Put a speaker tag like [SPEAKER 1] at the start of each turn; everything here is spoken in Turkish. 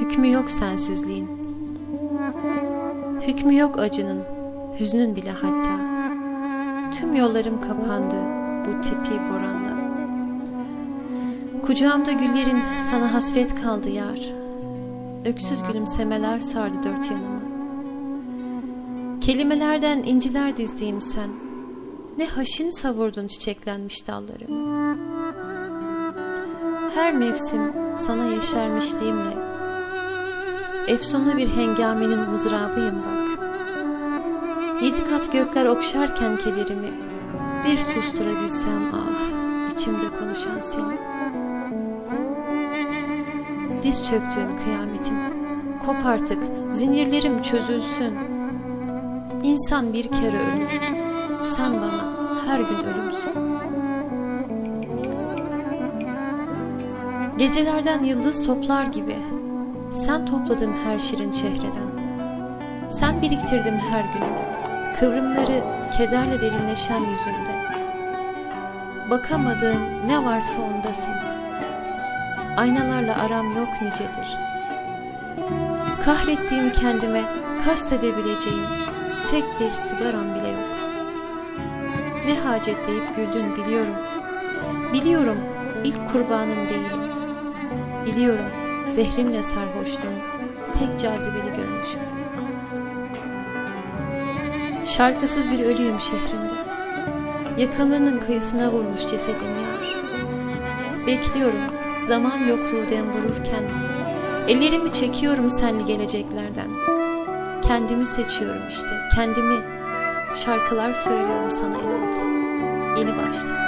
[SPEAKER 1] Hükmü yok sensizliğin. Hükmü yok acının, hüznün bile hatta. Tüm yollarım kapandı bu tipi boranda. Kucağımda güllerin sana hasret kaldı yar. Öksüz gülümsemeler sardı dört yanımı. Kelimelerden inciler dizdiğim sen. Ne haşin savurdun çiçeklenmiş dallarımı. Her mevsim sana yeşermişliğimle Efsunlu bir hengamenin mızrabıyım bak. Yedi kat gökler okşarken kederimi Bir susturabilsem ah içimde konuşan seni. Diz çöktüğüm kıyametim Kop artık zincirlerim çözülsün. İnsan bir kere ölür Sen bana her gün ölümsün. Gecelerden yıldız toplar gibi sen topladın her şirin çehreden. Sen biriktirdin her günü. Kıvrımları kederle derinleşen yüzünde. Bakamadığın ne varsa ondasın. Aynalarla aram yok nicedir. Kahrettiğim kendime kast edebileceğim tek bir sigaram bile yok. Ne hacet deyip güldün biliyorum. Biliyorum ilk kurbanın değilim. Biliyorum Zehrimle sarhoştum, tek cazibeli görünüşüm. Şarkısız bir ölüyüm şehrinde. Yakınlığının kıyısına vurmuş cesedim yar. Bekliyorum zaman yokluğu dem vururken. Ellerimi çekiyorum senli geleceklerden. Kendimi seçiyorum işte, kendimi. Şarkılar söylüyorum sana inat. Yeni baştan.